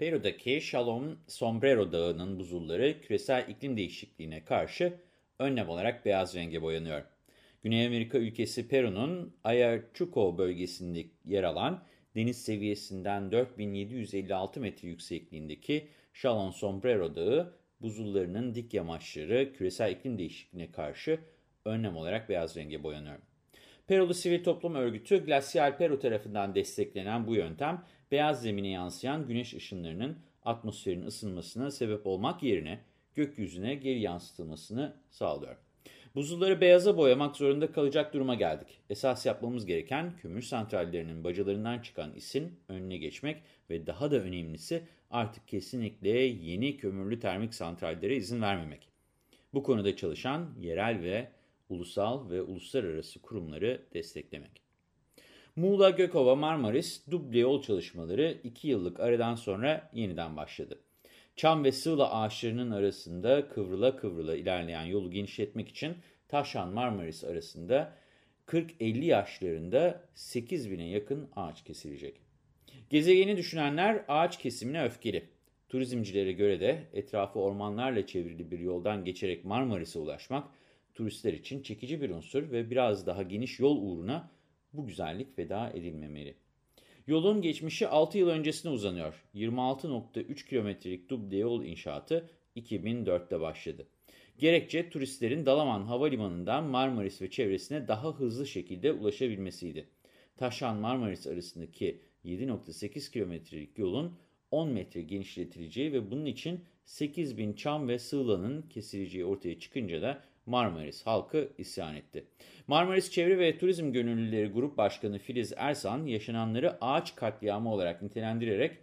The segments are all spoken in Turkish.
Peru'daki Shalom Sombrero Dağı'nın buzulları küresel iklim değişikliğine karşı önlem olarak beyaz renge boyanıyor. Güney Amerika ülkesi Peru'nun Ayacucho bölgesinde yer alan deniz seviyesinden 4756 metre yüksekliğindeki Shalom Sombrero Dağı buzullarının dik yamaçları küresel iklim değişikliğine karşı önlem olarak beyaz renge boyanıyor. Perulu Sivil Toplum Örgütü Glacial Peru tarafından desteklenen bu yöntem beyaz zemine yansıyan güneş ışınlarının atmosferin ısınmasına sebep olmak yerine gökyüzüne geri yansıtılmasını sağlıyor. Buzulları beyaza boyamak zorunda kalacak duruma geldik. Esas yapmamız gereken kömür santrallerinin bacalarından çıkan isin önüne geçmek ve daha da önemlisi artık kesinlikle yeni kömürlü termik santrallere izin vermemek. Bu konuda çalışan yerel ve ulusal ve uluslararası kurumları desteklemek. Muğla, Gökova, Marmaris duble yol çalışmaları 2 yıllık aradan sonra yeniden başladı. Çam ve sığla ağaçlarının arasında kıvrıla kıvrıla ilerleyen yolu genişletmek için Taşan-Marmaris arasında 40-50 yaşlarında 8 bine yakın ağaç kesilecek. Gezegeni düşünenler ağaç kesimine öfkeli. Turizmcilere göre de etrafı ormanlarla çevrili bir yoldan geçerek Marmaris'e ulaşmak turistler için çekici bir unsur ve biraz daha geniş yol uğruna bu güzellik feda edilmemeli. Yolun geçmişi 6 yıl öncesine uzanıyor. 26.3 kilometrelik duble yol inşaatı 2004'te başladı. Gerekçe turistlerin Dalaman Havalimanı'ndan Marmaris ve çevresine daha hızlı şekilde ulaşabilmesiydi. Taşan-Marmaris arasındaki 7.8 kilometrelik yolun 10 metre genişletileceği ve bunun için 8 bin çam ve sığlanın kesileceği ortaya çıkınca da Marmaris halkı isyan etti. Marmaris Çevre ve Turizm Gönüllüleri Grup Başkanı Filiz Ersan yaşananları ağaç katliamı olarak nitelendirerek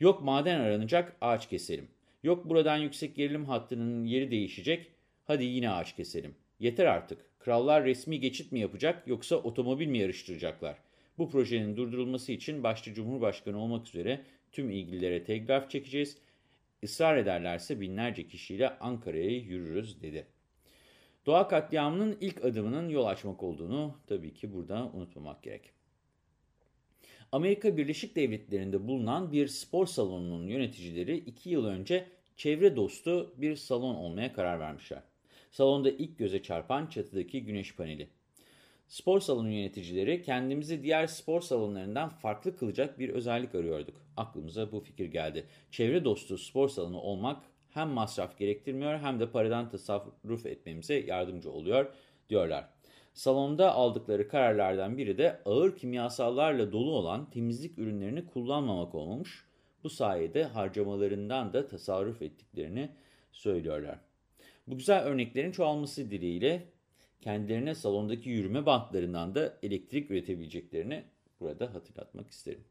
yok maden aranacak ağaç keselim, yok buradan yüksek gerilim hattının yeri değişecek hadi yine ağaç keselim. Yeter artık krallar resmi geçit mi yapacak yoksa otomobil mi yarıştıracaklar? Bu projenin durdurulması için başta Cumhurbaşkanı olmak üzere tüm ilgililere telgraf çekeceğiz. Israr ederlerse binlerce kişiyle Ankara'ya yürürüz dedi. Doğa katliamının ilk adımının yol açmak olduğunu tabii ki burada unutmamak gerek. Amerika Birleşik Devletleri'nde bulunan bir spor salonunun yöneticileri 2 yıl önce çevre dostu bir salon olmaya karar vermişler. Salonda ilk göze çarpan çatıdaki güneş paneli. Spor salonu yöneticileri kendimizi diğer spor salonlarından farklı kılacak bir özellik arıyorduk. Aklımıza bu fikir geldi. Çevre dostu spor salonu olmak hem masraf gerektirmiyor hem de paradan tasarruf etmemize yardımcı oluyor diyorlar. Salonda aldıkları kararlardan biri de ağır kimyasallarla dolu olan temizlik ürünlerini kullanmamak olmuş. Bu sayede harcamalarından da tasarruf ettiklerini söylüyorlar. Bu güzel örneklerin çoğalması dileğiyle kendilerine salondaki yürüme bantlarından da elektrik üretebileceklerini burada hatırlatmak isterim.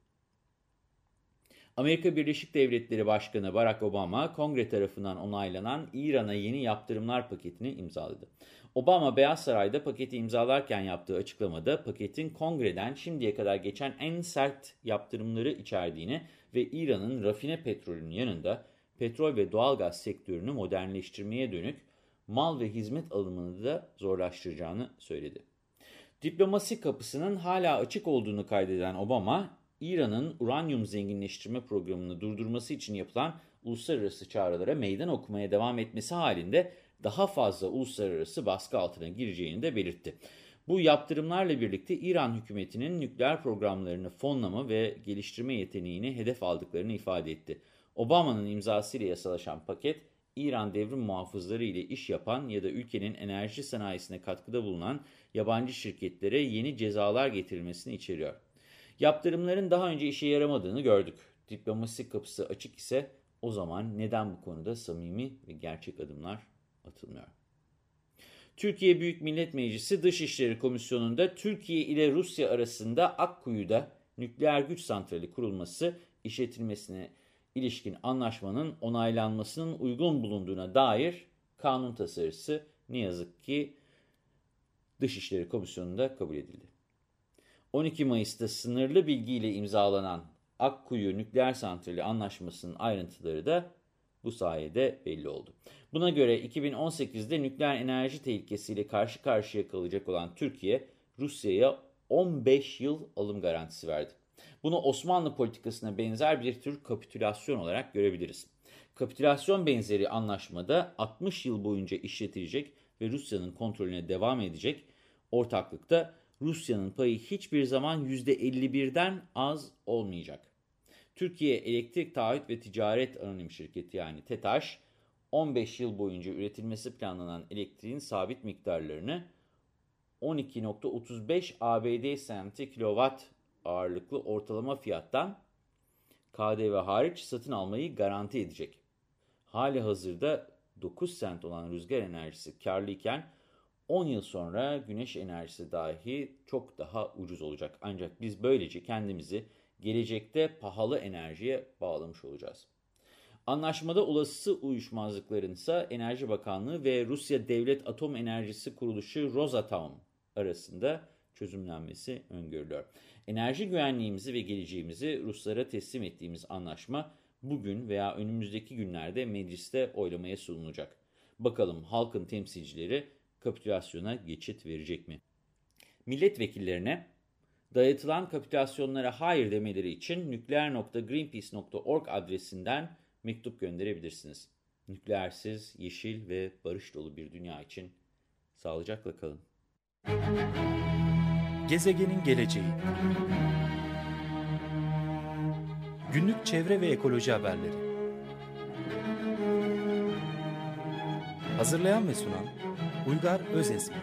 Amerika Birleşik Devletleri Başkanı Barack Obama, kongre tarafından onaylanan İran'a yeni yaptırımlar paketini imzaladı. Obama, Beyaz Saray'da paketi imzalarken yaptığı açıklamada paketin kongreden şimdiye kadar geçen en sert yaptırımları içerdiğini ve İran'ın rafine petrolünün yanında petrol ve doğalgaz sektörünü modernleştirmeye dönük mal ve hizmet alımını da zorlaştıracağını söyledi. Diplomasi kapısının hala açık olduğunu kaydeden Obama, İran'ın uranyum zenginleştirme programını durdurması için yapılan uluslararası çağrılara meydan okumaya devam etmesi halinde daha fazla uluslararası baskı altına gireceğini de belirtti. Bu yaptırımlarla birlikte İran hükümetinin nükleer programlarını fonlama ve geliştirme yeteneğini hedef aldıklarını ifade etti. Obama'nın imzasıyla yasalaşan paket, İran devrim muhafızları ile iş yapan ya da ülkenin enerji sanayisine katkıda bulunan yabancı şirketlere yeni cezalar getirilmesini içeriyor. Yaptırımların daha önce işe yaramadığını gördük. Diplomasi kapısı açık ise o zaman neden bu konuda samimi ve gerçek adımlar atılmıyor? Türkiye Büyük Millet Meclisi Dışişleri Komisyonu'nda Türkiye ile Rusya arasında Akkuyu'da nükleer güç santrali kurulması işletilmesine ilişkin anlaşmanın onaylanmasının uygun bulunduğuna dair kanun tasarısı ne yazık ki Dışişleri Komisyonu'nda kabul edildi. 12 Mayıs'ta sınırlı bilgiyle imzalanan Akkuyu Nükleer Santrali Anlaşması'nın ayrıntıları da bu sayede belli oldu. Buna göre 2018'de nükleer enerji tehlikesiyle karşı karşıya kalacak olan Türkiye, Rusya'ya 15 yıl alım garantisi verdi. Bunu Osmanlı politikasına benzer bir tür kapitülasyon olarak görebiliriz. Kapitülasyon benzeri anlaşmada 60 yıl boyunca işletilecek ve Rusya'nın kontrolüne devam edecek ortaklıkta Rusya'nın payı hiçbir zaman %51'den az olmayacak. Türkiye Elektrik Taahhüt ve Ticaret Anonim Şirketi yani TETAŞ 15 yıl boyunca üretilmesi planlanan elektriğin sabit miktarlarını 12.35 ABD senti kilowatt ağırlıklı ortalama fiyattan KDV hariç satın almayı garanti edecek. Hali hazırda 9 sent olan rüzgar enerjisi karlıyken 10 yıl sonra güneş enerjisi dahi çok daha ucuz olacak. Ancak biz böylece kendimizi gelecekte pahalı enerjiye bağlamış olacağız. Anlaşmada olası uyuşmazlıkların ise Enerji Bakanlığı ve Rusya Devlet Atom Enerjisi Kuruluşu Rosatom arasında çözümlenmesi öngörülüyor. Enerji güvenliğimizi ve geleceğimizi Ruslara teslim ettiğimiz anlaşma bugün veya önümüzdeki günlerde mecliste oylamaya sunulacak. Bakalım halkın temsilcileri kapitülasyona geçit verecek mi? Milletvekillerine dayatılan kapitülasyonlara hayır demeleri için nükleer.greenpeace.org adresinden mektup gönderebilirsiniz. Nükleersiz, yeşil ve barış dolu bir dünya için sağlıcakla kalın. Gezegenin geleceği Günlük çevre ve ekoloji haberleri Hazırlayan ve sunan Uygar Özesmi